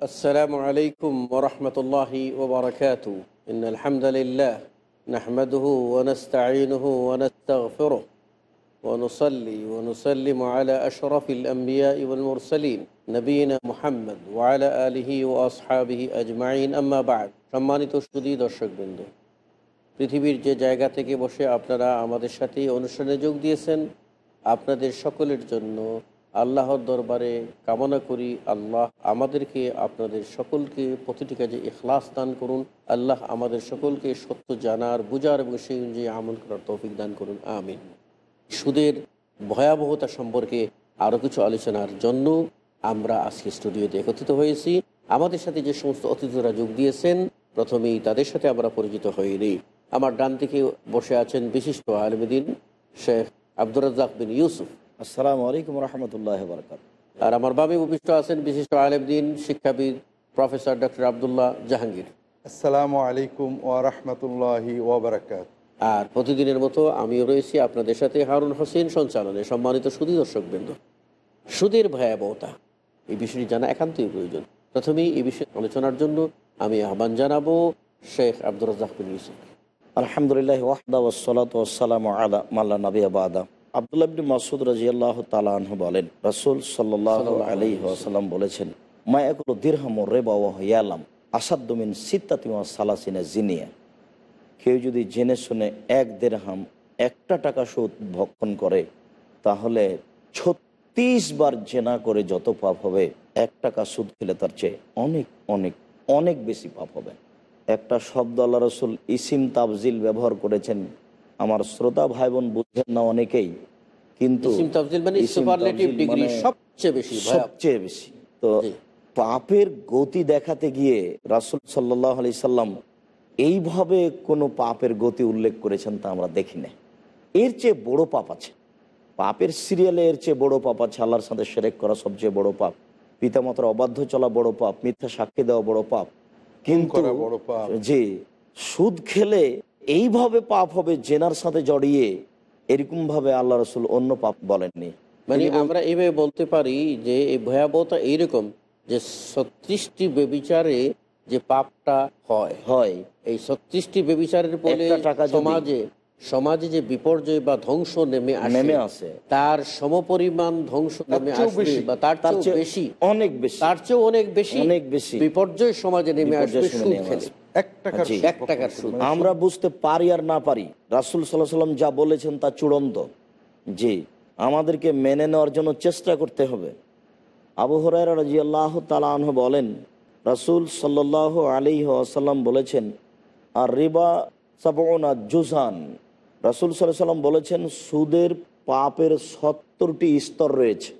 السلام عليكم ورحمة الله وبركاته إن الحمد لله نحمده ونستعينه ونستغفره ونصلي ونسلم على أشرف الأنبياء والمرسلين نبينا محمد وعلى آله وأصحابه أجمعين أما بعد সম্মানিত সুদী দর্শকবৃন্দ পৃথিবীর যে জায়গা থেকে বসে আপনারা আমাদের সাথে এই অনুষ্ঠানে যোগ দিয়েছেন আপনাদের সকলের জন্য আল্লাহর দরবারে কামনা করি, আল্লাহ আমাদেরকে, আপনাদের সকলকে প্রতিটি কাজে ইখলাস দান করুন। আল্লাহ আমাদের সকলকে সত্য জানার বুজার এবং সেই অনুযায়ী আমল করার তৌফিক দান করুন। আমিন। সুদের ভয়াবহতা সম্পর্কে আরও কিছু আলোচনার জন্য আমরা আজকে স্টুডিওতে একত্রিত হয়েছি। আমাদের সাথে যে সমস্ত অতিথিরা যোগ দিয়েছেন, প্রথমেই তাদের সাথে আমরা পরিচিত হইনি। আমার ডান দিকে বসে আছেন বিশিষ্ট আলমদিন শেখ আব্দুর রাজ্জাক বিন ইউসুফ। আসসালামু আলাইকুম রহমতুল্লাহ বরকাত আর আমার বামে উপবিষ্ট আছেন বিশিষ্ট আলেমদিন শিক্ষাবিদ প্রফেসর ডক্টর আবদুল্লাহ জাহাঙ্গীর। আসসালামু আলাইকুম ওয়া রাহমাতুল্লাহি ওয়া বারাকাত আর প্রতিদিনের মতো আমিও রয়েছি আপনাদের সাথে হারুন হোসেন সঞ্চালনে সম্মানিত সুদী দর্শকবৃন্দ। সুদের ভয়াবহতা এই বিষয়টি জানা একান্তই প্রয়োজন। প্রথমেই এই বিষয়ে আলোচনার জন্য আমি আহ্বান জানাব শেখ আব্দুর রাজ্জাক বিন ইউসুফ আলহামদুলিল্লাহ ওয়াহদা ওসালাত ওসালাম আলা মাল্লা নবী আবাদা আবদুল্লাহ ইবনে মাসুদ রাজিয়াল্লাহ তালাহ বলেন রাসূল সাল্লাহ আলী ওয়াসাল্লাম বলেছেন মা এগুলো দীর্হাম রেবা ও ইয়ালাম আসাদ্দমিন সিত্তাতিমা সালাসিনা জিনিয়া। কেউ যদি জেনে শুনে এক দেড়হাম একটা টাকা সুদ ভক্ষণ করে তাহলে ছত্রিশ বার জেনা করে যত পাপ হবে এক টাকা সুদ খেলে তার চেয়ে অনেক অনেক অনেক বেশি পাপ হবে। একটা শব্দ আল্লাহ রসুল ইসিম তাবজিল ব্যবহার করেছেন আমার শ্রোতা ভাই বোন বুঝেন না অনেকেই কিন্তু মানে মানে সবচেয়ে বেশি ভয়াবহ। সবচেয়ে বেশি। তো পাপের গতি দেখাতে গিয়ে রাসুল সাল্লাহ আলি সাল্লাম এইভাবে কোনো পাপের গতি উল্লেখ করেছেন তা আমরা দেখি না এর চেয়ে বড় পাপ আছে। পাপের সিরিয়ালে এর চেয়ে বড় পাপ আছে আল্লাহর সাথে সেরেক করা সবচেয়ে বড় পাপ। পিতামাতার অবাধ্য চলা বড় পাপ মিথ্যা সাক্ষী দেওয়া বড় পাপ। কিন্তু করা বড় পাপ। যে সুদ খেলে এইভাবে পাপ হবে জেনার সাথে জড়িয়ে এরকম ভাবে আল্লাহ রসুল অন্য পাপ বলেননি। মানে আমরা এইভাবে বলতে পারি যে এই ভয়াবহতা এইরকম যে ছত্রিশটি বেবিচারে যে পাপটা হয়। হয়। এই ছত্রিশটি বেবিচারের ফলে সমাজে সমাজে যে বিপর্যয় বা ধ্বংস নেমে নেমে আসে। তার সমপরিমাণ ধ্বংস নেমে আসবে বা তার চেয়ে বেশি। অনেক বেশি। তার চেয়েও অনেক বেশি অনেক বেশি। বিপর্যয় সমাজে নেমে আসবে। মানে আমরা বুঝতে পারি আর না পারি রাসুল সাল্লাহ সাল্লাম যা বলেছেন তা চূড়ান্ত। জি আমাদেরকে মেনে নেওয়ার জন্য চেষ্টা করতে হবে। আবু রাজি আল্লাহ তালাহ বলেন রাসুল সাল্লাহ আলী আসাল্লাম বলেছেন আর রিবা সাবনা জুজান। রাসুল সাল্লাহ সাল্লাম বলেছেন সুদের পাপের সত্তরটি স্তর রয়েছে।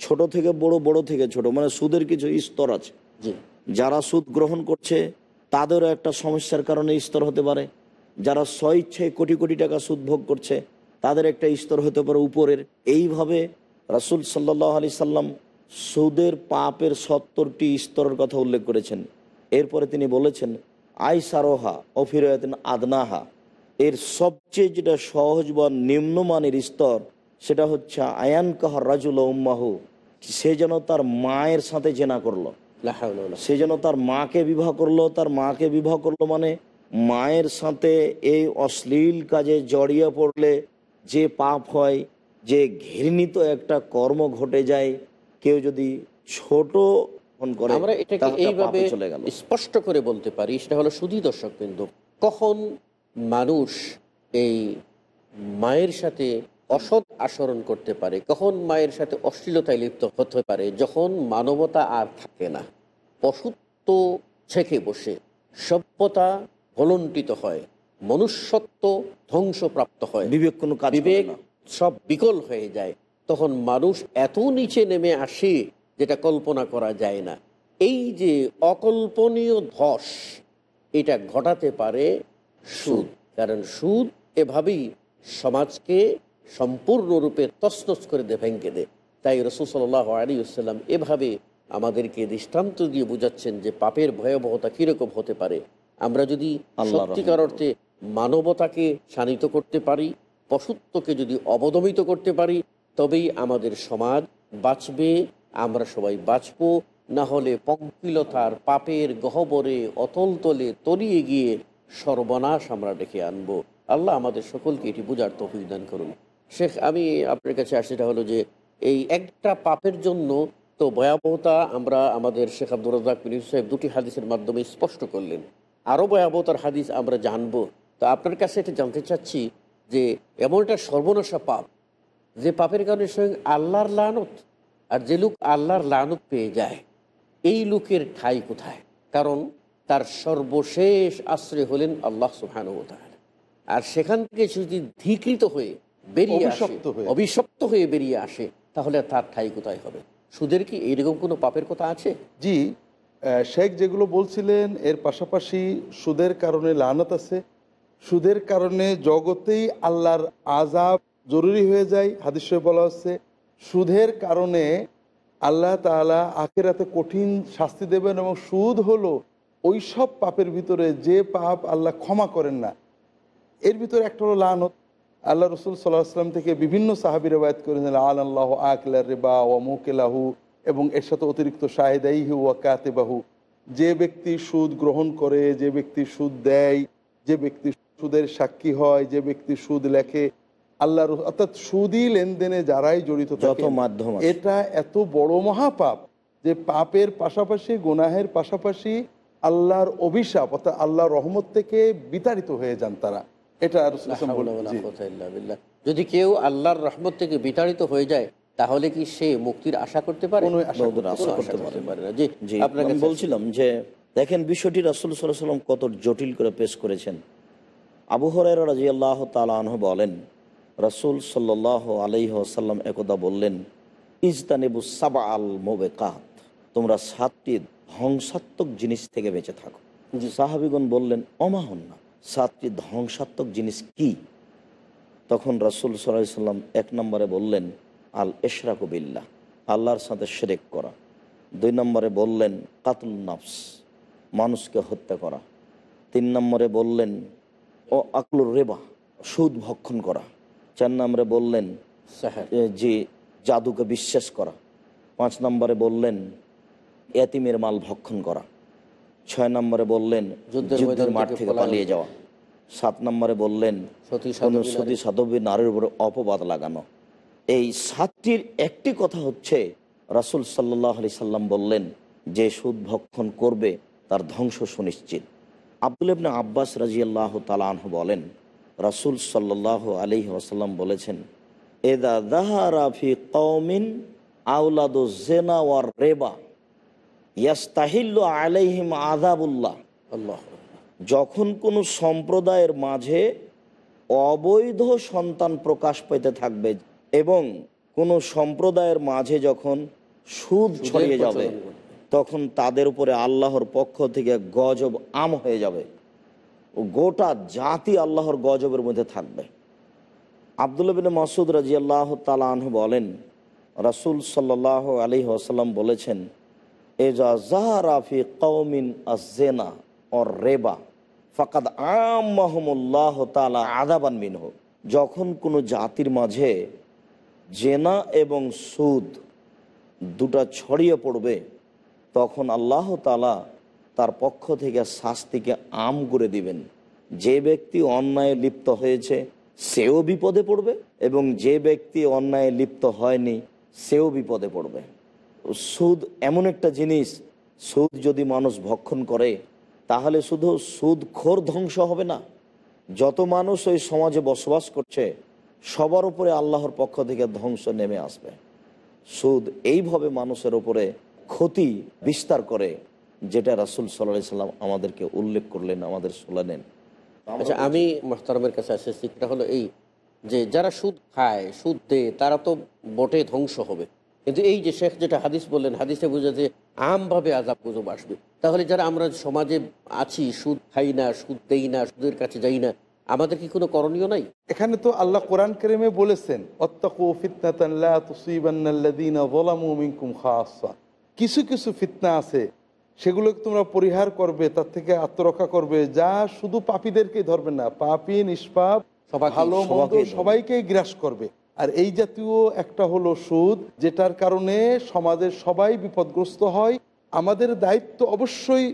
ছোট থেকে বড় বড় থেকে ছোট। মানে সুদের কিছু স্তর আছে। যারা সুদ গ্রহণ করছে তাদেরও একটা সমস্যার কারণে স্তর হতে পারে। যারা স্বইচ্ছায় কোটি কোটি টাকা সুদ ভোগ করছে, তাদের একটা স্তর হতে পারে উপরের। এইভাবে রাসুল সাল্লাহ আলি সাল্লাম সুদের পাপের সত্তরটি স্তরের কথা উল্লেখ করেছেন। এরপরে তিনি বলেছেন আই সারোহা অফিরায়তিন আদনাহা। এর সবচেয়ে যেটা সহজ বা নিম্নমানের স্তর, সেটা হচ্ছে আয়ান কাহ রাজুল উম্মাহু। সে যেন তার মায়ের সাথে জেনা করল। সে যেন তার মাকে বিবাহ করল তার মাকে বিবাহ করল মানে মায়ের সাথে এই অশ্লীল কাজে জড়িয়ে পড়লে যে পাপ হয় যে ঘৃণিত একটা কর্ম ঘটে যায় কেউ যদি ছোট করে আমরা এটাকে এইভাবে চলে গেল। স্পষ্ট করে বলতে পারি সেটা হলো সুদী দর্শক কিন্তু কখন মানুষ এই মায়ের সাথে অসৎ আচরণ করতে পারে কখন মায়ের সাথে অশ্লীলতায় লিপ্ত হতে পারে যখন মানবতা আর থাকে না। পশুত্ব ছেঁকে বসে সভ্যতা ভলন্টিত হয় মনুষ্যত্ব ধ্বংসপ্রাপ্ত হয়। বিবেক কোনো কাজ বিবেক সব বিকল হয়ে যায় তখন মানুষ এত নিচে নেমে আসে যেটা কল্পনা করা যায় না। এই যে অকল্পনীয় ধস এটা ঘটাতে পারে সুদ। কারণ সুদ এভাবেই সমাজকে সম্পূর্ণরূপে তসনস করে দে ভেঙ্গে দে। তাই রসুল সাল্লাহ আলী আসসালাম এভাবে আমাদেরকে দৃষ্টান্ত দিয়ে বুঝাচ্ছেন যে পাপের ভয়াবহতা কীরকম হতে পারে। আমরা যদি সত্যিকার অর্থে মানবতাকে শানিত করতে পারি পশুত্বকে যদি অবদমিত করতে পারি তবেই আমাদের সমাজ বাঁচবে আমরা সবাই বাঁচবো। না হলে পঙ্কিলতার পাপের গহবরে অতল তলে তলিয়ে গিয়ে সর্বনাশ আমরা ডেকে আনব। আল্লাহ আমাদের সকলকে এটি বোঝার তফিক দান করুন। শেখ, আমি আপনার কাছে আসি সেটা হলো যে এই একটা পাপের জন্য তো ভয়াবহতা আমরা আমাদের শেখ আব্দুর রাজাক সাহেব দুটি হাদিসের মাধ্যমে স্পষ্ট করলেন। আরও ভয়াবহতার হাদিস আমরা জানব। তা আপনার কাছে এটা জানতে চাচ্ছি যে এমন একটা সর্বনাশা পাপ, যে পাপের কারণে স্বয়ং আল্লাহর লানত আর যে লোক আল্লাহর লানত পেয়ে যায়, এই লোকের ঠাই কোথায়? কারণ তার সর্বশেষ আশ্রয় হলেন আল্লাহ সুহান আর সেখান থেকে যদি ধীকৃত হয়ে বেরিয়ে আসে অভিশপ্ত হয়ে। হয়ে বেরিয়ে আসে তাহলে তার ঠাই কোথায় হবে? সুদের কি এইরকম কোনো পাপের কথা আছে? জি শেখ যেগুলো বলছিলেন এর পাশাপাশি সুদের কারণে লানত আছে। সুদের কারণে জগতেই আল্লাহর আজাব জরুরি হয়ে যায় হাদিসে বলা হচ্ছে। সুদের কারণে আল্লাহ তাআলা আখেরাতে কঠিন শাস্তি দেবেন এবং সুদ হলো ওই সব পাপের ভিতরে যে পাপ আল্লাহ ক্ষমা করেন না। এর ভিতরে একটা হলো লানত। আল্লাহ রসুল সাল্লাহ আসলাম থেকে বিভিন্ন সাহাবি রেবায়ত করেছেন আল আল্লাহ আকলা রেবা ও মুকেলাহু এবং এর সাথে অতিরিক্ত শাহেদাইহু ওয়া কাতেবাহু। যে ব্যক্তি সুদ গ্রহণ করে যে ব্যক্তি সুদ দেয় যে ব্যক্তি সুদের সাক্ষী হয় যে ব্যক্তি সুদ লেখে আল্লাহ অর্থাৎ সুদী লেনদেনে যারাই জড়িত থাকে মাধ্যম এটা এত বড় মহাপাপ যে পাপের পাশাপাশি গুনাহের পাশাপাশি আল্লাহর অভিশাপ অর্থাৎ আল্লাহর রহমত থেকে বিতাড়িত হয়ে যান তারা। এটা। যদি কেউ আল্লাহর রহমত থেকে বিতাড়িত হয়ে যায় তাহলে কি সে মুক্তির আশা করতে পারে? কাছে বলছিলাম যে দেখেন বিষয়টি রাসুল সাল্লাম কত জটিল করে পেশ করেছেন। আবু হরাই রাজি আল্লাহ তালাহ বলেন রাসুল সাল্লাহ আলাইসাল্লাম একদা বললেন ইজতানেবু সাবা আল মোবেকাত তোমরা সাতটি ধ্বংসাত্মক জিনিস থেকে বেঁচে থাকো। সাহাবিগণ বললেন অমাহন না সাতটি ধ্বংসাত্মক জিনিস কি? তখন রাসুল সাল্লাহ সাল্লাম এক নম্বরে বললেন আল এশরাকবিল্লা আল্লাহর সাথে শেরেক করা। দুই নম্বরে বললেন কাতুল নাফস মানুষকে হত্যা করা। তিন নম্বরে বললেন ও আকলুর রেবা সুদ ভক্ষণ করা। চার নম্বরে বললেন যে জাদুকে বিশ্বাস করা। পাঁচ নম্বরে বললেন এতিমের মাল ভক্ষণ করা। ছয় নম্বরে বললেন যুদ্ধের মাঠ থেকে পালিয়ে যাওয়া। সাত নম্বরে বললেন সতী সাধবী নারীর উপরে অপবাদ লাগানো। এই সাতটির একটি কথা হচ্ছে রাসুল সাল্লাহ আলি সাল্লাম বললেন যে সুদ ভক্ষণ করবে তার ধ্বংস সুনিশ্চিত। আব্দুল ইবনে আব্বাস রাজিয়াল্লাহ তালাহ বলেন রাসুল সাল্লাহ আলি ওয়াসাল্লাম বলেছেন এদা দাহারাফি কৌমিন আউলাদু জেনা ওয়ার রেবা। ইয়াস্তাহিল্লু আলাইহিম আযাবুল্লাহ। আল্লাহ যখন কোনো সম্প্রদায়ের মাঝে অবৈধ সন্তান প্রকাশ পেতে থাকবে এবং কোনো সম্প্রদায়ের মাঝে যখন সুদ ছড়িয়ে যাবে তখন তাদের উপরে আল্লাহর পক্ষ থেকে গজব আম হয়ে যাবে ও গোটা জাতি আল্লাহর গজবের মধ্যে থাকবে। আবদুল্লাহ বিন মাসুদ রাজি আল্লাহ তালাহ বলেন রাসুল সাল্লাহ আলী আসাল্লাম বলেছেন এজা ও রেবা তালা আদাবান মিনহ যখন কোনো জাতির মাঝে জেনা এবং সুদ দুটা ছড়িয়ে পড়বে, তখন আল্লাহ তালা তার পক্ষ থেকে শাস্তিকে আম করে দিবেন। যে ব্যক্তি অন্যায়ে লিপ্ত হয়েছে, সেও বিপদে পড়বে এবং যে ব্যক্তি অন্যায়ে লিপ্ত হয়নি, সেও বিপদে পড়বে। সুদ এমন একটা জিনিস, সুদ যদি মানুষ ভক্ষণ করে, তাহলে শুধু সুদ খোর ধ্বংস হবে না। যত মানুষ ওই সমাজে বসবাস করছে, সবার উপরে আল্লাহর পক্ষ থেকে ধ্বংস নেমে আসবে। সুদ এইভাবে মানুষের উপরে ক্ষতি বিস্তার করে, যেটা রাসুল সাল্লাহ সাল্লাম আমাদেরকে উল্লেখ করলেন, আমাদের শোনালেন। আচ্ছা আমি মোহতারমের কাছে এসেছি সেটা হলো এই যে, যারা সুদ খায়, সুদ দেয়, তারা তো বটে ধ্বংস হবে। কিন্তু এই যে শেখ যেটা হাদিস বললেন হাদিসে বুঝে যে আমভাবে আজাব গুজব আসবে। তাহলে যারা আমরা সমাজে আছি সুদ খাই না সুদ দেই না সুদের কাছে যাই না আমাদের কি কোনো করণীয় নাই? এখানে তো আল্লাহ কোরআন কেরিমে বলেছেন কিছু কিছু ফিতনা আছে সেগুলোকে তোমরা পরিহার করবে তার থেকে আত্মরক্ষা করবে। যা শুধু পাপীদেরকে ধরবে না পাপী নিষ্পাপ ভালো। সবাইকেই গ্রাস করবে। আর এই জাতীয় একটা হলো সুদ যেটার কারণে সমাজের সবাই বিপদগ্রস্ত হয়। আমাদের দায়িত্ব অবশ্যই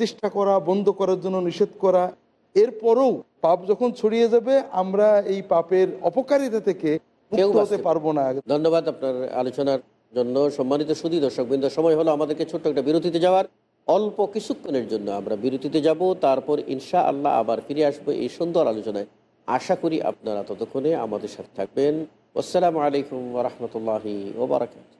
চেষ্টা করা বন্ধ করার জন্য নিষেধ করা। এরপরেও পাপ যখন ছড়িয়ে যাবে আমরা এই পাপের অপকারিতা থেকে হতে পারব না। ধন্যবাদ আপনার আলোচনার জন্য। সম্মানিত সুদী দর্শক বৃন্দ সময় হলো আমাদেরকে ছোট্ট একটা বিরতিতে যাওয়ার। অল্প কিছুক্ষণের জন্য আমরা বিরতিতে যাব। তারপর ইনশা আল্লাহ আবার ফিরে আসব এই সুন্দর আলোচনায়। আশা করি আপনারা ততক্ষণে আমাদের সাথে থাকবেন। আসসালামু আলাইকুম রহমতুল্লাহি ওবরাকাত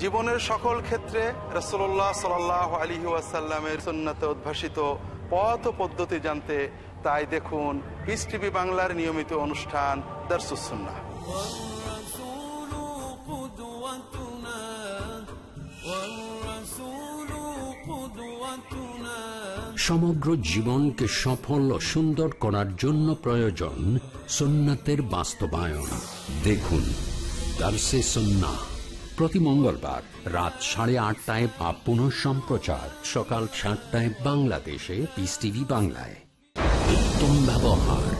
জীবনের সকল ক্ষেত্রে রসল্লাহ সাল আলী ওয়াসাল্লামের সুন্নাতে উদ্ভাসিত পথ ও পদ্ধতি জানতে তাই দেখুন পিস টিভি বাংলার নিয়মিত অনুষ্ঠান দর্শুসুন্না সমগ্র জীবনকে সফল ও সুন্দর করার জন্য প্রয়োজন সুন্নাতের বাস্তবায়ন। দেখুন দার্সে সন্না প্রতি মঙ্গলবার রাত সাড়ে আটটায় বা পুনঃ সম্প্রচার, সকাল সাতটায় বাংলাদেশে পিস টিভি বাংলায়। উত্তম ব্যবহার।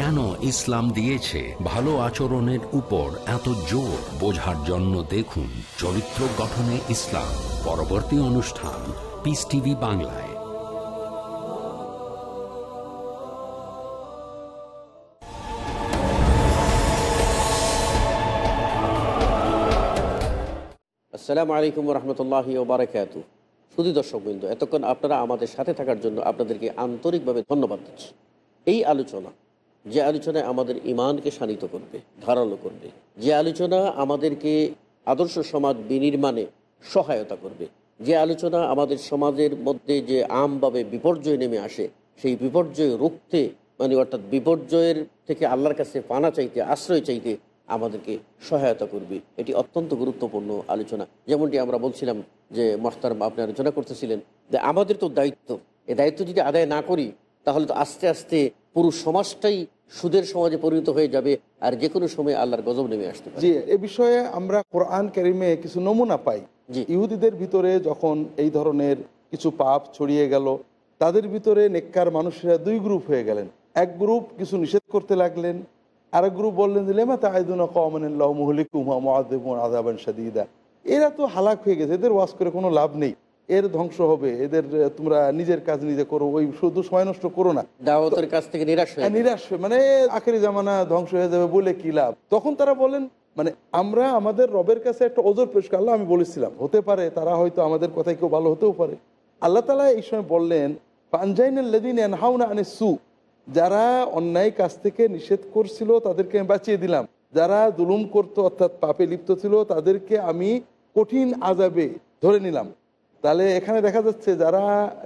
কেন ইসলাম দিয়েছে ভালো আচরণের উপর এত জোর? বোঝার জন্য দেখুন চরিত্র গঠনে ইসলাম। পরবর্তী অনুষ্ঠান পিস টিভি বাংলায়। আসসালামু আলাইকুম রহমতুল্লাহি ওবরাকাত। দর্শক বিন্দু এতক্ষণ আপনারা আমাদের সাথে থাকার জন্য আপনাদেরকে আন্তরিকভাবে ধন্যবাদ দিচ্ছি। এই আলোচনা যে আলোচনায় আমাদের ইমানকে শানিত করবে, ধারালো করবে, যে আলোচনা আমাদেরকে আদর্শ সমাজ বিনির্মাণে সহায়তা করবে, যে আলোচনা আমাদের সমাজের মধ্যে যে আমভাবে বিপর্যয় নেমে আসে, সেই বিপর্যয় রুখতে মানে অর্থাৎ বিপর্যয়ের থেকে আল্লাহর কাছে পানা চাইতে, আশ্রয় চাইতে আমাদেরকে সহায়তা করবে। এটি অত্যন্ত গুরুত্বপূর্ণ আলোচনা। যেমনটি আমরা বলছিলাম যে মস্তার আপনি আলোচনা করতেছিলেন যে আমাদের তো দায়িত্ব। এ দায়িত্ব যদি আদায় না করি তাহলে তো আস্তে আস্তে পুরো সমাজটাই সুদের সমাজে পরিণত হয়ে যাবে আর যে কোনো সময় আল্লাহর গজব নেমে আসতে পারে। জি এ বিষয়ে আমরা কোরআন কারিমে কিছু নমুনা পাই। জি। ইহুদিদের ভিতরে যখন এই ধরনের কিছু পাপ ছড়িয়ে গেল তাদের ভিতরে নেককার মানুষেরা দুই গ্রুপ হয়ে গেলেন। এক গ্রুপ কিছু নিষেধ করতে লাগলেন আরেক গ্রুপ বললেন যে লেমা তাইদুনা কমান্লাহ মহলিকুম আদাবান সাদিদা এরা তো হালাক হয়ে গেছে এদের ওয়াজ করে কোনো লাভ নেই। এর ধ্বংস হবে এদের তোমরা নিজের কাজ নিজে করো ওই শুধু সময় নষ্ট করো না। দাওয়াতের কাছ থেকে নিরাশ হয়ে হ্যাঁ, নিরাশ মানে আখেরি জামানা ধ্বংস হয়ে যাবে বলে কি লাভ? তখন তারা বলেন মানে আমরা আমাদের রবের কাছে একটা ওজোর পেশ করি। আল্লাহ আমি বলেছিলাম হতে পারে তারা হয়তো আমাদের কথায় কেউ ভালো হতেও পারে। আল্লাহ তালা এই সময় বললেন পাঞ্জাইনাল্লাদিন হাউনা আনে সু যারা অন্যায় কাজ থেকে নিষেধ করছিল তাদেরকে আমি বাঁচিয়ে দিলাম। যারা জুলুম করতো অর্থাৎ পাপে লিপ্ত ছিল তাদেরকে আমি কঠিন আজাবে ধরে নিলাম। তাহলে এখানে দেখা যাচ্ছে যারা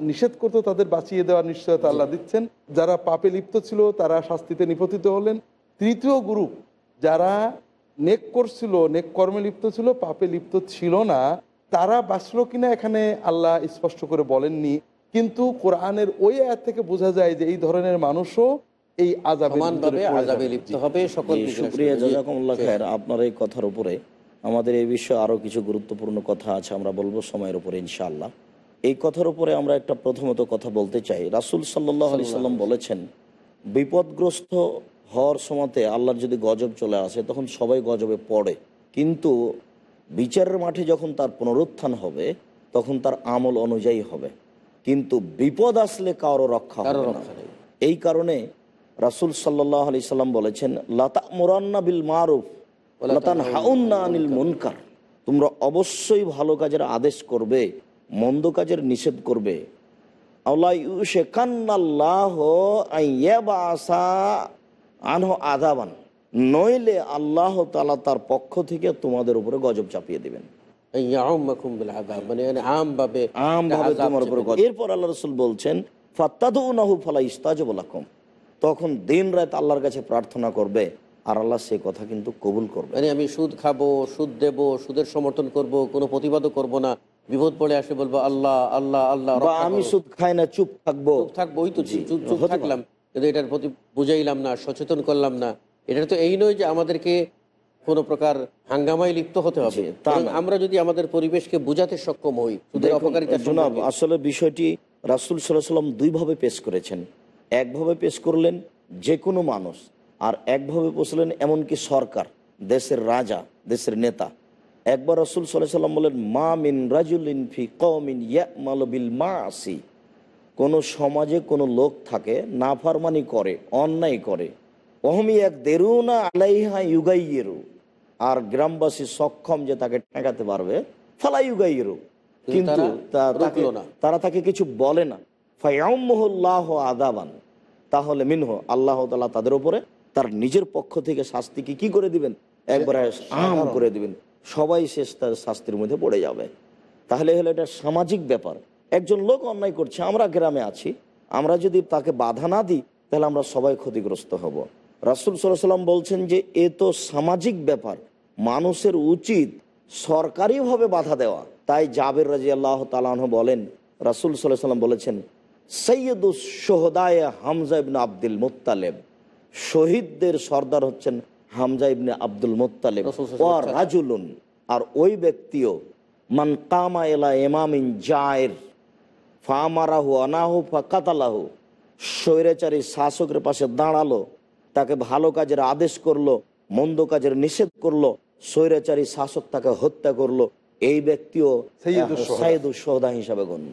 নিষেধ করতো তাদের বাঁচিয়ে দেওয়ার নিশ্চয়তা আল্লাহ দিচ্ছেন। যারা পাপে লিপ্ত ছিল তারা শাস্তিতে নিপতিত হলেন। তৃতীয় গ্রুপ যারা নেক করছিল নেক কর্মে লিপ্ত ছিল পাপে লিপ্ত ছিল না তারা বাঁচলো কিনা এখানে আল্লাহ স্পষ্ট করে বলেননি। কিন্তু কোরআনের ওই আয়াত থেকে বোঝা যায় যে এই ধরনের মানুষও এই আজাবে আপনার এই কথার উপরে আমাদের এই বিষয়ে আরও কিছু গুরুত্বপূর্ণ কথা আছে আমরা বলব সময়ের উপরে ইনশাআল্লাহ। এই কথার উপরে আমরা একটা প্রথমত কথা বলতে চাই। রাসুল সাল্লাহ আলি সাল্লাম বলেছেন বিপদগ্রস্ত হওয়ার সময়তে আল্লাহর যদি গজব চলে আসে তখন সবাই গজবে পড়ে। কিন্তু বিচারের মাঠে যখন তার পুনরুত্থান হবে তখন তার আমল অনুযায়ী হবে। কিন্তু বিপদ আসলে কারও রক্ষা হবে না। এই কারণে রাসুল সাল্লাহ আলি সাল্লাম বলেছেন লতা মুরান্না বিল মারুফ। আনিল মুনকার তোমরা অবশ্যই ভালো কাজের আদেশ করবে মন্দ কাজের নিষেধ করবে। আদাবান নইলে আল্লাহ তালা তার পক্ষ থেকে তোমাদের উপরে গজব চাপিয়ে দিবেন। মানে এরপর আল্লাহ রসুল বলছেন তখন দিন রাত আল্লাহর কাছে প্রার্থনা করবে আর আল্লাহ সে কথা কিন্তু কবুল করবে। মানে আমি সুদ খাব সুদ দেব সুদের সমর্থন করব কোনো প্রতিবাদও করব না। বিপদ পড়ে আসে বলব আল্লাহ আল্লাহ আল্লাহ আমি সুদ খাই না চুপ থাকব। চুপ থাকব ওই তো চুপ চুপ থাকলাম। কিন্তু এটার প্রতি বুঝাইলাম না সচেতন করলাম না। এটা তো এই নয় যে আমাদেরকে কোনো প্রকার হাঙ্গামায় লিপ্ত হতে হবে। তা আমরা যদি আমাদের পরিবেশকে বোঝাতে সক্ষম হই সুদের অপকারিতা সম্পর্কে। আসলে বিষয়টি রাসুল সাল্লাহ সাল্লাম দুইভাবে পেশ করেছেন। একভাবে পেশ করলেন যে কোনো মানুষ আর একভাবে বসলেন এমনকি সরকার দেশের রাজা দেশের নেতা। একবার রসুল সাল্লাহ সাল্লাম বলেন মা মিন রাজুলিন ফি কমিন মা আসি কোনো সমাজে কোনো লোক থাকে নাফারমানি করে অন্যায় করে। অহমি এক দেরুনা আলাইহা ইউগাইয়েরু। আর গ্রামবাসী সক্ষম যে তাকে ঠেকাতে পারবে ফালা ইউগাইয়েরু। কিন্তু তারা তাকে রুখলো না। তারা তাকে কিছু বলে না। ফায়াম্মহুল্লাহ আদাবান তাহলে মিনহ আল্লাহ তালা তাদের উপরে তার নিজের পক্ষ থেকে শাস্তিকে কি করে দিবেন? একবারে আম করে দিবেন। সবাই শেষ তার শাস্তির মধ্যে পড়ে যাবে। তাহলে হলো এটা সামাজিক ব্যাপার। একজন লোক অন্যায় করছে আমরা গ্রামে আছি আমরা যদি তাকে বাধা না দিই তাহলে আমরা সবাই ক্ষতিগ্রস্ত হব। রাসুল সাল্লাম বলছেন যে এ তো সামাজিক ব্যাপার। মানুষের উচিত সরকারিভাবে বাধা দেওয়া। তাই জাবের রাজি আল্লাহ তালাহ বলেন রাসুল সাল্লাহ সাল্লাম বলেছেন সৈয়দুস সোহদায় হামজা ইবনে আব্দুল মুত্তালেব। শহীদদের সর্দার হচ্ছেন হামজা ইবনে আব্দুল মুত্তালেব ও রাজুলুন আর ওই ব্যক্তিও মান কামা এলা এমামিন জায়ের ফামারাহু আনাহু ফাকাতালাহু স্বৈরাচারী শাসকের পাশে দাঁড়াল তাকে ভালো কাজের আদেশ করল মন্দ কাজের নিষেধ করল স্বৈরাচারী শাসক তাকে হত্যা করল এই ব্যক্তিও। সাইদুস সোহদা হিসাবে গণ্য।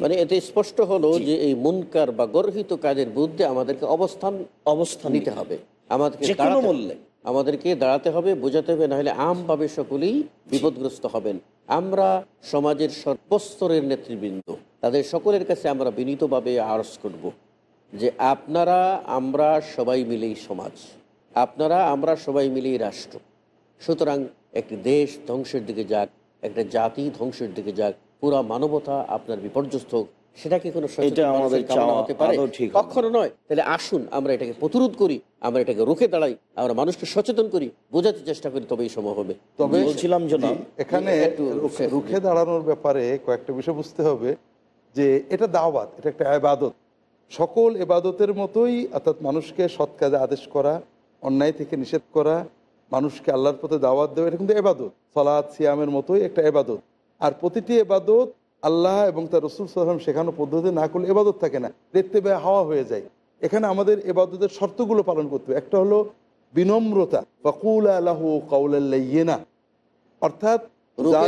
মানে এতে স্পষ্ট হলো যে এই মুনকার বা গর্হিত কাজের বিরুদ্ধে আমাদেরকে অবস্থান অবস্থান নিতে হবে। আমাদেরকে যে কোনো দাঁড়াতে- মূল্যে। আমাদেরকে দাঁড়াতে হবে বোঝাতে হবে নাহলে আমভাবে সকলেই বিপদগ্রস্ত হবেন। আমরা সমাজের সর্বস্তরের নেতৃবৃন্দ। তাদের সকলের কাছে আমরা বিনীতভাবে আরজ করব যে আপনারা আমরা সবাই মিলেই সমাজ। আপনারা আমরা সবাই মিলেই রাষ্ট্র। সুতরাং একটি দেশ ধ্বংসের দিকে যাক একটা জাতি ধ্বংসের দিকে যাক পুরা মানবতা আপনার বিপর্যস্ত সেটা কি কোনো হতে পারে? কখনো নয়। তাহলে আসুন আমরা এটাকে প্রতিরোধ করি আমরা এটাকে রুখে দাঁড়াই আমরা মানুষকে সচেতন করি বোঝাতে চেষ্টা করি তবেই সম্ভব হবে। তবে বলছিলাম এখানে রুখে- দাঁড়ানোর ব্যাপারে কয়েকটা বিষয় বুঝতে হবে যে এটা দাওয়াত এটা একটা এবাদত সকল এবাদতের মতোই অর্থাৎ মানুষকে সৎ কাজে আদেশ করা অন্যায় থেকে নিষেধ করা মানুষকে আল্লাহর পথে দাওয়াত দেওয়া এটা কিন্তু এবাদত। সলাদ সিয়ামের মতোই একটা এবাদত। আর প্রতিটি এবাদত আল্লাহ এবং তার রসুল সাল্লাম শেখানো পদ্ধতি না করলে এবাদত থাকে না। দেখতে ব্যয় হাওয়া হয়ে যায়। এখানে আমাদের এবাদতের শর্তগুলো পালন করতে হবে। একটা হলো বিনম্রতা। ফকুল আল্লাহ কাউলাল্লাইয়েনা অর্থাৎ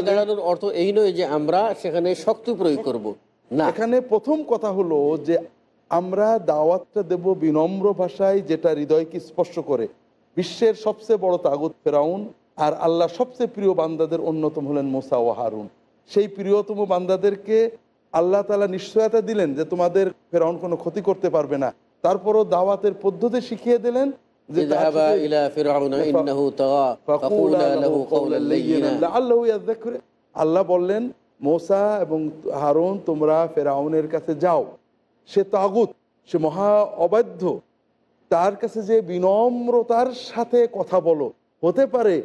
দাঁড়ানোর অর্থ এই নয় যে আমরা সেখানে শক্তি প্রয়োগ করব। না। এখানে প্রথম কথা হলো যে আমরা দাওয়াতটা দেব বিনম্র ভাষায় যেটা হৃদয়কে স্পর্শ করে। বিশ্বের সবচেয়ে বড় তাগুত ফেরাউন আর আল্লাহ সবচেয়ে প্রিয় বান্দাদের অন্যতম হলেন মোসা ও হারুন। সেই প্রিয়তম বান্দাদেরকে আল্লাহ তালা নিশ্চয়তা দিলেন যে তোমাদের ফেরাউন কোনো ক্ষতি করতে পারবে না। তারপরও দাওয়াতের পদ্ধতি শিখিয়ে দিলেন আল্লাহ বললেন মোসা এবং হারুন তোমরা ফেরাউনের কাছে যাও। সে তাগুত সে মহা অবাধ্য। তার কাছে যে বিনম্রতার সাথে কথা বলো হতে পারে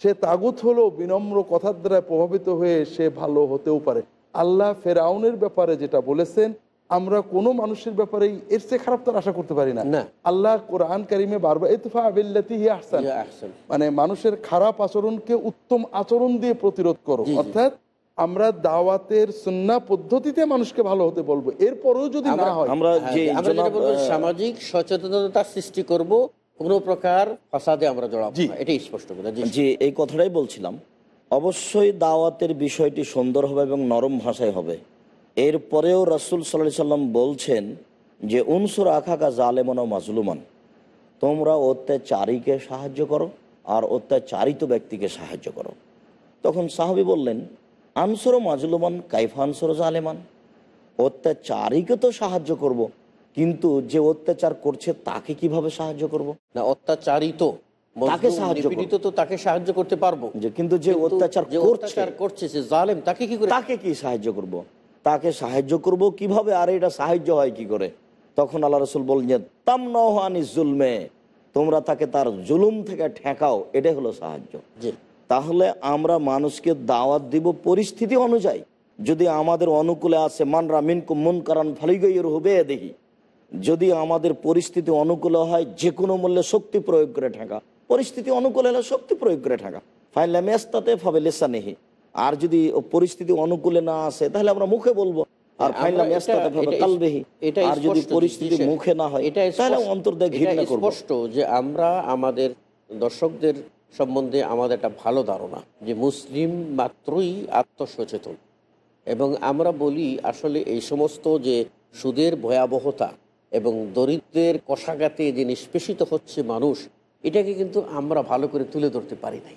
সে তাগুত হলো বিনম্র কথার দ্বারা প্রভাবিত হয়ে সে ভালো হতেও পারে। আল্লাহ ফেরাউনের ব্যাপারে যেটা বলেছেন আমরা কোনো মানুষের ব্যাপারেই এর চেয়ে খারাপ তার আশা করতে পারি না। আল্লাহ কোরআন কারিমে বারবার ইতফা আবিল্লাতি আহসান। মানে মানুষের খারাপ আচরণকে উত্তম আচরণ দিয়ে প্রতিরোধ করো। অর্থাৎ আমরা দাওয়াতের সুন্না পদ্ধতিতে মানুষকে ভালো হতে বলব। এরপরেও যদি না হয় আমরা হ্যাঁ, সামাজিক সচেতনতা সৃষ্টি করব কোনো প্রকার ফাসাদে আমরা জড়াবো। না। এটাই স্পষ্ট কথা জি এই কথাটাই বলছিলাম অবশ্যই দাওয়াতের বিষয়টি সুন্দর হবে এবং নরম ভাষায় হবে এরপরেও রাসুল সাল্লাহ সাল্লাম বলছেন যে উনসুর আখাকা জালেমন ও মাজলুমান তোমরা অত্যাচারীকে সাহায্য করো আর অত্যাচারিত ব্যক্তিকে সাহায্য করো তখন সাহাবি বললেন আনসর মাজলুমান কাইফানসর জালেমান অত্যাচারীকে তো সাহায্য করব। কিন্তু যে অত্যাচার করছে তাকে কীভাবে সাহায্য করব। না অত্যাচারিত তাকে সাহায্য তো তাকে সাহায্য করতে পারব। কিন্তু যে অত্যাচার অত্যাচার করছে সে জালেম তাকে কি করে? তাকে কি সাহায্য করব। তাকে সাহায্য করব কীভাবে? আর এটা সাহায্য হয় কি করে? তখন আল্লাহ রসুল তাম নহানি জুলমে তোমরা তাকে তার জুলুম থেকে ঠেকাও। এটাই হলো সাহায্য। তাহলে আমরা মানুষকে দাওয়াত দিব পরিস্থিতি অনুযায়ী। যদি আমাদের অনুকূলে আছে মানরা মিনকু মন কারণ ফালিগইয়ের হবে দেখি যদি আমাদের পরিস্থিতি অনুকূল হয় যে কোনো মূল্যে শক্তি প্রয়োগ করে ঠেকা। পরিস্থিতি অনুকূলে হলে শক্তি প্রয়োগ করে ঠেকা। ফাইলে মেস্তাতে ফাবে লেসা নেহি আর যদি পরিস্থিতি অনুকূলে না আসে তাহলে আমরা মুখে বলব আর আমরা মেস্তাতে ফাবে কালবেহি। আর যদি পরিস্থিতি মুখে না হয় তাহলে অন্তর দিয়ে ঘৃণা এটা স্পষ্ট যে আমরা আমাদের দর্শকদের সম্বন্ধে আমাদের একটা ভালো ধারণা যে মুসলিম মাত্রই আত্মসচেতন। এবং আমরা বলি আসলে এই সমস্ত যে সুদের ভয়াবহতা এবং দরিদ্রের কষাঘাতে যে নিষ্পেষিত হচ্ছে মানুষ এটাকে কিন্তু আমরা ভালো করে তুলে ধরতে পারি নাই।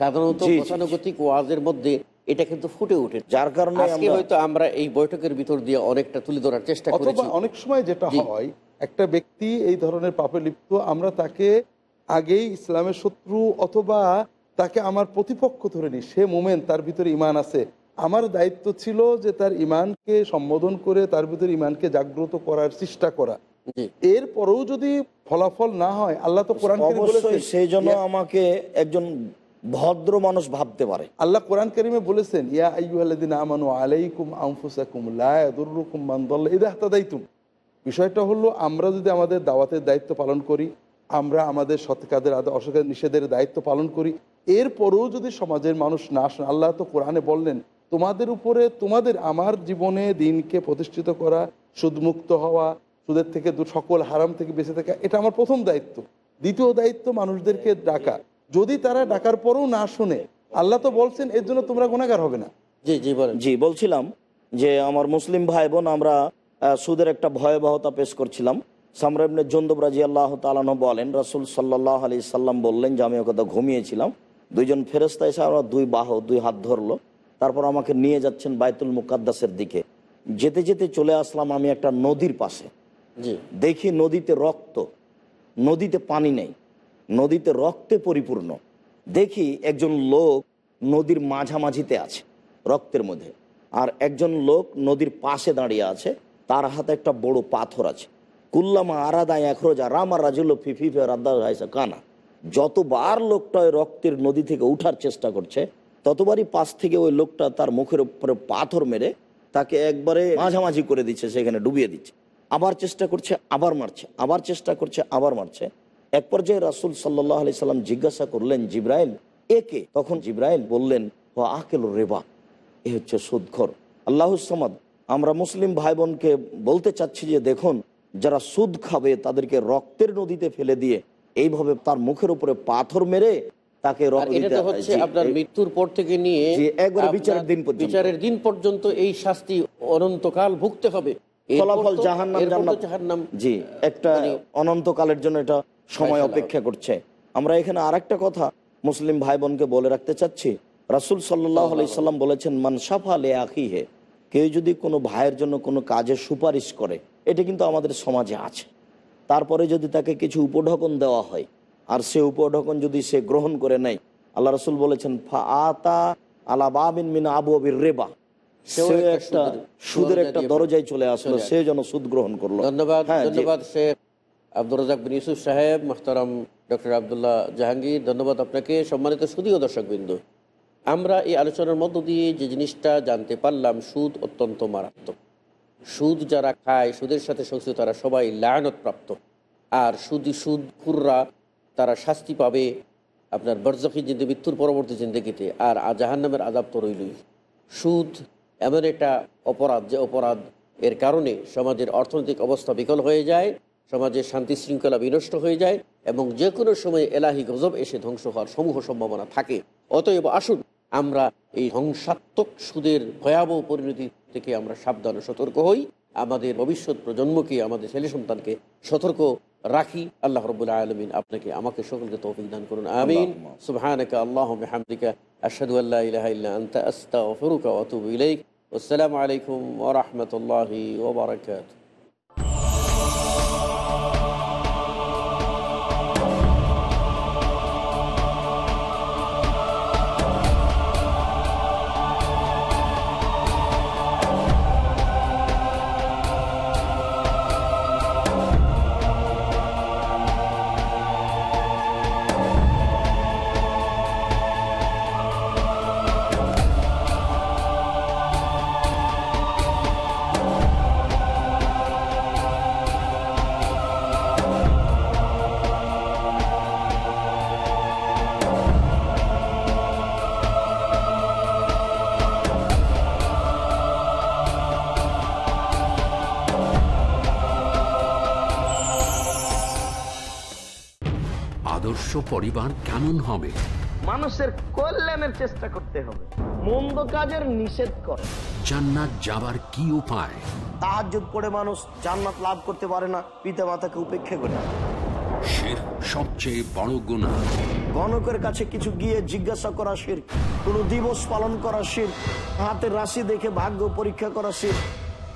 সাধারণত। গতানুগতিক ওয়াজের মধ্যে এটা কিন্তু ফুটে ওঠে যার কারণে আজকে হয়তো আমরা এই বৈঠকের ভিতর দিয়ে অনেকটা তুলে ধরার চেষ্টা করেছি। অনেক সময় যেটা হয় একটা ব্যক্তি এই ধরনের পাপে লিপ্ত আমরা তাকে আগেই ইসলামের শত্রু অথবা তাকে আমার প্রতিপক্ষ ধরে নিই সে মোমেন তার ভিতরে ইমান আছে। আমার দায়িত্ব ছিল যে তার ইমানকে সম্বোধন করে তার ভিতরে ইমানকে জাগ্রত করার চেষ্টা করা। জি। এরপরেও যদি ফলাফল না হয় আল্লাহ তো কোরআন সেই জন্য আমাকে একজন ভদ্র মানুষ ভাবতে পারে। আল্লাহ কোরআন কারিমে বলেছেন ইয়া আইয়ুহাল্লাযিনা আমানু আলাইকুম আনফুসাকুম লা ইয়াদুররুকুম মান দাল্লা। ইযা ইহতাদাইতুম বিষয়টা হলো আমরা যদি আমাদের দাওয়াতের দায়িত্ব পালন করি আমরা আমাদের সৎ কাজের অসৎ নিষেধের দায়িত্ব পালন করি এরপরেও যদি সমাজের মানুষ না আসেন আল্লাহ তো কোরআনে বললেন তোমাদের উপরে তোমাদের আমার জীবনে দিনকে প্রতিষ্ঠিত করা সুদমুক্ত হওয়া সুদের থেকে সকল হারাম থেকে বেঁচে থাকা এটা আমার প্রথম দায়িত্ব। দ্বিতীয় দায়িত্ব মানুষদেরকে ডাকা। যদি তারা ডাকার পরেও না শুনে আল্লাহ তো বলছেন এর জন্য তোমরা গুণাগার হবে না। জি জি বলেন। জি বলছিলাম যে আমার মুসলিম ভাই বোন আমরা সুদের একটা ভয়াবহতা পেশ করছিলাম। সামরাবনে জন্দব রাজি আল্লাহ তালানো বলেন রাসুল সাল্লাহ আলি সাল্লাম বললেন যে আমি ওকে ঘুমিয়েছিলাম। দুইজন ফেরস্তা এসে আমরা দুই বাহ দুই হাত ধরলো। তারপর আমাকে নিয়ে যাচ্ছেন বায়তুল মুকাদ্দাসের দিকে। যেতে যেতে চলে আসলাম আমি একটা নদীর পাশে। দেখি নদীতে রক্ত। নদীতে পানি নেই। নদীতে রক্তে পরিপূর্ণ। দেখি একজন লোক নদীর মাঝামাঝিতে আছে রক্তের মধ্যে। আর একজন লোক নদীর পাশে দাঁড়িয়ে আছে তার হাতে একটা বড় পাথর আছে। কুল্লামা আরাদা একরোজা রামা রাজুল ফিফিফে রাদা কানা। যতবার লোকটা ওই রক্তের নদী থেকে উঠার চেষ্টা করছে ততবারই পাশ থেকে ওই লোকটা তার মুখের উপরে পাথর মেরে তাকে একবারে মাঝামাঝি করে দিচ্ছে, সেখানে ডুবিয়ে দিচ্ছে। আবার চেষ্টা করছে, আবার মারছে, আবার চেষ্টা করছে, আবার মারছে। এক পর্যায়ে রাসুল সাল্লাহ আলি সাল্লাম জিজ্ঞাসা করলেন, জিব্রাইল একে তখন জিব্রাইল বললেন ও আকেল রেবা, এ হচ্ছে সুদখর। আল্লাহ সামাদ, আমরা মুসলিম ভাই বোনকে বলতে চাচ্ছি যে দেখুন, যারা সুদ খাবে তাদেরকে রক্তের নদীতে ফেলে দিয়ে এইভাবে তার মুখের উপরে পাথর মেরে তাকে আর এটা হচ্ছে আপনার মৃত্যুর পর থেকে নিয়ে একবারে বিচারের দিন পর্যন্ত। বিচারের দিন পর্যন্ত এই শাস্তি অনন্তকাল ভুগতে হবে। ফলাফল জাহান্নাম জি একটা মানে- অনন্তকালের জন্য এটা সময় অপেক্ষা করছে। আমরা এখানে আরেকটা কথা মুসলিম ভাই বোনকে বলে রাখতে চাচ্ছি। রাসুল সাল্লাহ সাল্লাম বলেছেন মান সাফা লে আখি হে কেউ যদি কোনো ভাইয়ের জন্য কোনো কাজে সুপারিশ করে এটা কিন্তু আমাদের সমাজে আছে। তারপরে যদি তাকে কিছু উপঢকন দেওয়া হয় আর সে উপঢকন যদি সে গ্রহণ করে নেয় আল্লাহ রসুল বলেছেন ফা আতা আলা বাবিন মিন আবু আবির রেবা। সে একটা একটা সুদের- সুদের একটা দরজায় চলে আসলো সে যেন সুদ গ্রহণ করল। ধন্যবাদ হ্যাঁ, ধন্যবাদ শেখ আব্দুর রাজাক বিন ইউসুফ সাহেব মোহতারাম ডক্টর আবদুল্লাহ জাহাঙ্গীর ধন্যবাদ আপনাকে সম্মানিত সুদীয় দর্শক বিন্দু আমরা এই আলোচনার মধ্য দিয়ে যে জিনিসটা জানতে পারলাম সুদ অত্যন্ত মারাত্মক। সুদ যারা খায় সুদের সাথে সংশ্লিষ্ট তারা সবাই লায়নত প্রাপ্ত আর সুদি সুদখুররা তারা শাস্তি পাবে আপনার বরজখি জিন্দে মৃত্যুর পরবর্তী জিন্দগিতে, আর জাহান্নামের আজাব তো রইলই। সুদ এমন একটা অপরাধ, যে অপরাধ এর কারণে সমাজের অর্থনৈতিক অবস্থা বিকল হয়ে যায় সমাজের শান্তি শৃঙ্খলা বিনষ্ট হয়ে যায়, এবং যে কোনো সময় এলাহি গজব এসে ধ্বংস হওয়ার সমূহ সম্ভাবনা থাকে। অতএব আসুন, আমরা এই ধ্বংসাত্মক সুদের ভয়াবহ পরিণতি থেকে আমরা সাবধান সতর্ক হই। আমাদের ভবিষ্যৎ প্রজন্মকে, আমাদের ছেলে সন্তানকে সতর্ক রাখি আল্লাহ রবুল্লা আলমিন আপনাকে আমাকে সকলকে তৌফিক দান করুন আমিন সুবহানাকা আল্লাহুম্মা হামদিকা আশহাদু আল্লা ইলাহা ইল্লা আনতা আস্তাগফিরুকা ওয়া আতুবু ইলাইক আসসালামু আলাইকুম ওয়া রাহমাতুল্লাহি ওয়া বারাকাতুহু পরিবার কেমন হবে? মানুষের কল্যাণের চেষ্টা করতে হবে। মন্দ কাজের নিষেধ করে। জান্নাত যাবার কি উপায়? পড়ে মানুষ জান্নাত লাভ করতে পারে না পিতা মাতাকে উপেক্ষা করে। শির সবচেয়ে বড় গুণা গণকের কাছে কিছু গিয়ে জিজ্ঞাসা করা শির কোন দিবস পালন করা শির হাতের রাশি দেখে ভাগ্য পরীক্ষা করা শির।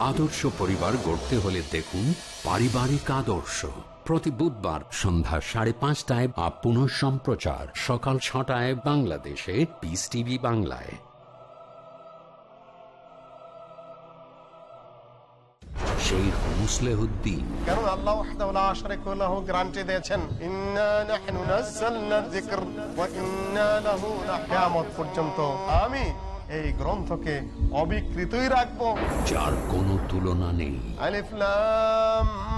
আদর্শ পরিবার গড়তে হলে দেখুন পারিবারিক আদর্শ। প্রতি বুধবার সন্ধ্যা সাড়ে পাঁচটায় বা পুনঃ সম্প্রচার সকাল ছটায় বাংলাদেশে পিস টিভি বাংলায়। শেখ মুসলেহুদ্দিন। কারণ আল্লাহ ওয়াহদাহু লা লাহু গ্যারান্টি দিয়েছেন ইন্না নাহনু নাযালনা যিকর ওয়া ইন্না লাহু কিয়ামত পর্যন্ত। আমি এই গ্রন্থকে অবিকৃতই রাখব। যার কোনো তুলনা নেই। আলিফ লাম